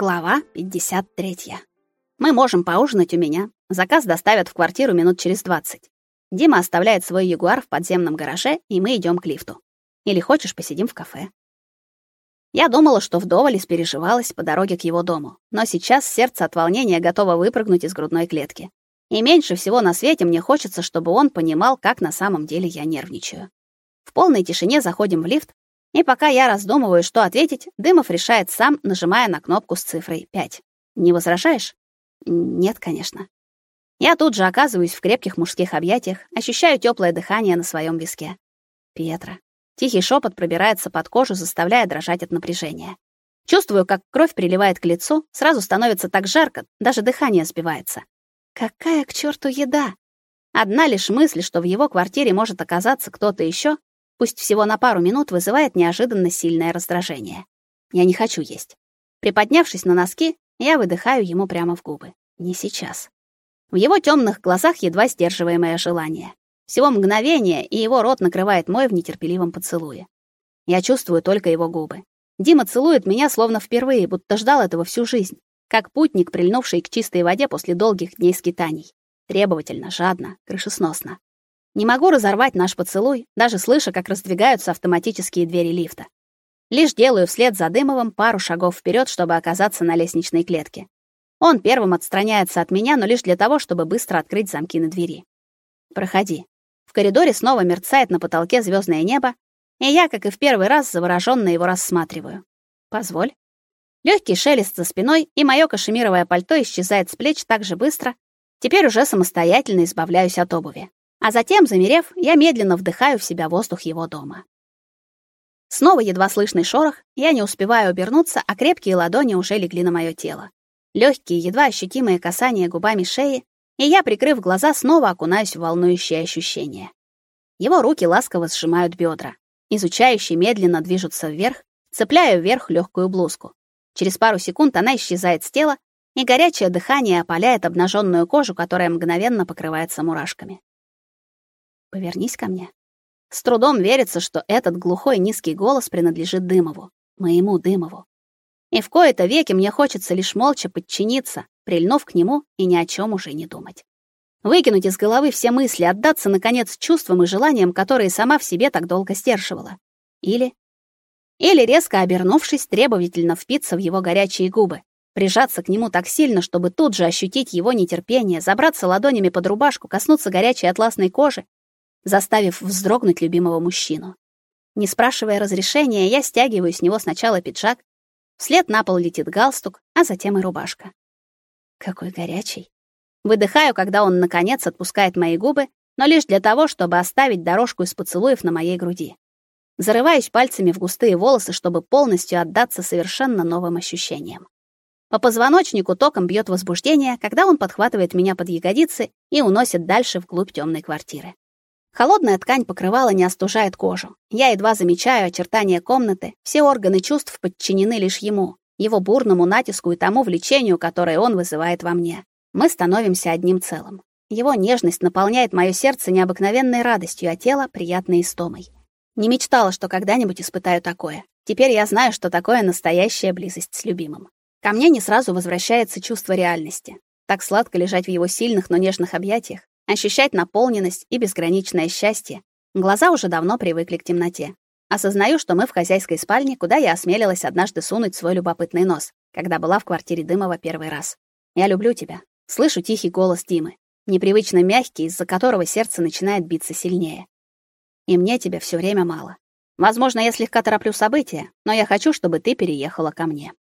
Глава 53. Мы можем поужинать у меня. Заказ доставят в квартиру минут через 20. Дима оставляет свой Ягуар в подземном гараже, и мы идем к лифту. Или хочешь, посидим в кафе? Я думала, что вдоволь испереживалась по дороге к его дому, но сейчас сердце от волнения готово выпрыгнуть из грудной клетки. И меньше всего на свете мне хочется, чтобы он понимал, как на самом деле я нервничаю. В полной тишине заходим в лифт, и пока я раздумываю, что ответить, Дымов решает сам, нажимая на кнопку с цифрой 5. Не возражаешь? Нет, конечно. Я тут же оказываюсь в крепких мужских объятиях, ощущаю теплое дыхание на своем виске. Петра. Тихий шепот пробирается под кожу, заставляя дрожать от напряжения. Чувствую, как кровь приливает к лицу, сразу становится так жарко, даже дыхание сбивается. Какая к черту еда? Одна лишь мысль, что в его квартире может оказаться кто-то еще, пусть всего на пару минут, вызывает неожиданно сильное раздражение. Я не хочу есть. Приподнявшись на носки, я выдыхаю ему прямо в губы. Не сейчас. В его темных глазах едва сдерживаемое желание. Всего мгновение, и его рот накрывает мой в нетерпеливом поцелуе. Я чувствую только его губы. Дима целует меня словно впервые, будто ждал этого всю жизнь, как путник, прильнувший к чистой воде после долгих дней скитаний. Требовательно, жадно, крышесносно. Не могу разорвать наш поцелуй, даже слыша, как раздвигаются автоматические двери лифта. Лишь делаю вслед за Дымовым пару шагов вперед, чтобы оказаться на лестничной клетке. Он первым отстраняется от меня, но лишь для того, чтобы быстро открыть замки на двери. Проходи. В коридоре снова мерцает на потолке звездное небо, и я, как и в первый раз, завороженно его рассматриваю. Позволь. Легкий шелест за спиной, и мое кашемировое пальто исчезает с плеч так же быстро. Теперь уже самостоятельно избавляюсь от обуви. А затем, замерев, я медленно вдыхаю в себя воздух его дома. Снова едва слышный шорох, я не успеваю обернуться, а крепкие ладони уже легли на мое тело. Легкие, едва ощутимые касания губами шеи, и я, прикрыв глаза, снова окунаюсь в волнующие ощущения. Его руки ласково сжимают бедра, изучающие медленно движутся вверх, цепляя вверх легкую блузку. Через пару секунд она исчезает с тела, и горячее дыхание опаляет обнаженную кожу, которая мгновенно покрывается мурашками. Повернись ко мне. С трудом верится, что этот глухой низкий голос принадлежит Дымову, моему Дымову. И в кои-то веки мне хочется лишь молча подчиниться, прильнув к нему и ни о чем уже не думать. Выкинуть из головы все мысли, отдаться наконец чувствам и желаниям, которые сама в себе так долго сдерживала. Или или резко обернувшись, требовательно впиться в его горячие губы, прижаться к нему так сильно, чтобы тут же ощутить его нетерпение, забраться ладонями под рубашку, коснуться горячей атласной кожи заставив вздрогнуть любимого мужчину. Не спрашивая разрешения, я стягиваю с него сначала пиджак, вслед на пол летит галстук, а затем и рубашка. Какой горячий. Выдыхаю, когда он наконец отпускает мои губы, но лишь для того, чтобы оставить дорожку из поцелуев на моей груди. Зарываюсь пальцами в густые волосы, чтобы полностью отдаться совершенно новым ощущениям. По позвоночнику током бьет возбуждение, когда он подхватывает меня под ягодицы и уносит дальше вглубь темной квартиры. Холодная ткань покрывала не остужает кожу. Я едва замечаю очертания комнаты, все органы чувств подчинены лишь ему, его бурному натиску и тому влечению, которое он вызывает во мне. Мы становимся одним целым. Его нежность наполняет мое сердце необыкновенной радостью, а тело приятной истомой. Не мечтала, что когда-нибудь испытаю такое. Теперь я знаю, что такое настоящая близость с любимым. Ко мне не сразу возвращается чувство реальности. Так сладко лежать в его сильных, но нежных объятиях, ощущать наполненность и безграничное счастье. Глаза уже давно привыкли к темноте. Осознаю, что мы в хозяйской спальне, куда я осмелилась однажды сунуть свой любопытный нос, когда была в квартире Дымова первый раз. Я люблю тебя. Слышу тихий голос Димы, непривычно мягкий, из-за которого сердце начинает биться сильнее. И мне тебя все время мало. Возможно, я слегка тороплю события, но я хочу, чтобы ты переехала ко мне.